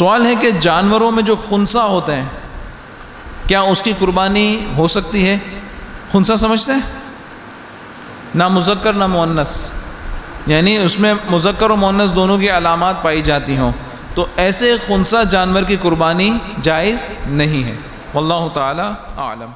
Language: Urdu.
سوال ہے کہ جانوروں میں جو خنسا ہوتے ہیں، کیا اس کی قربانی ہو سکتی ہے؟ خنسا سمجھتے ہیں؟ نہ مذکر، نہ مونس یعنی اس میں مذکر و مونس دونوں کی علامات پائی جاتی ہوں۔ تو ایسے خنسا جانور کی قربانی جائز نہیں ہے۔ واللہ تعالی عالم